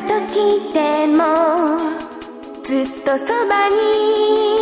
時でもずっとそばに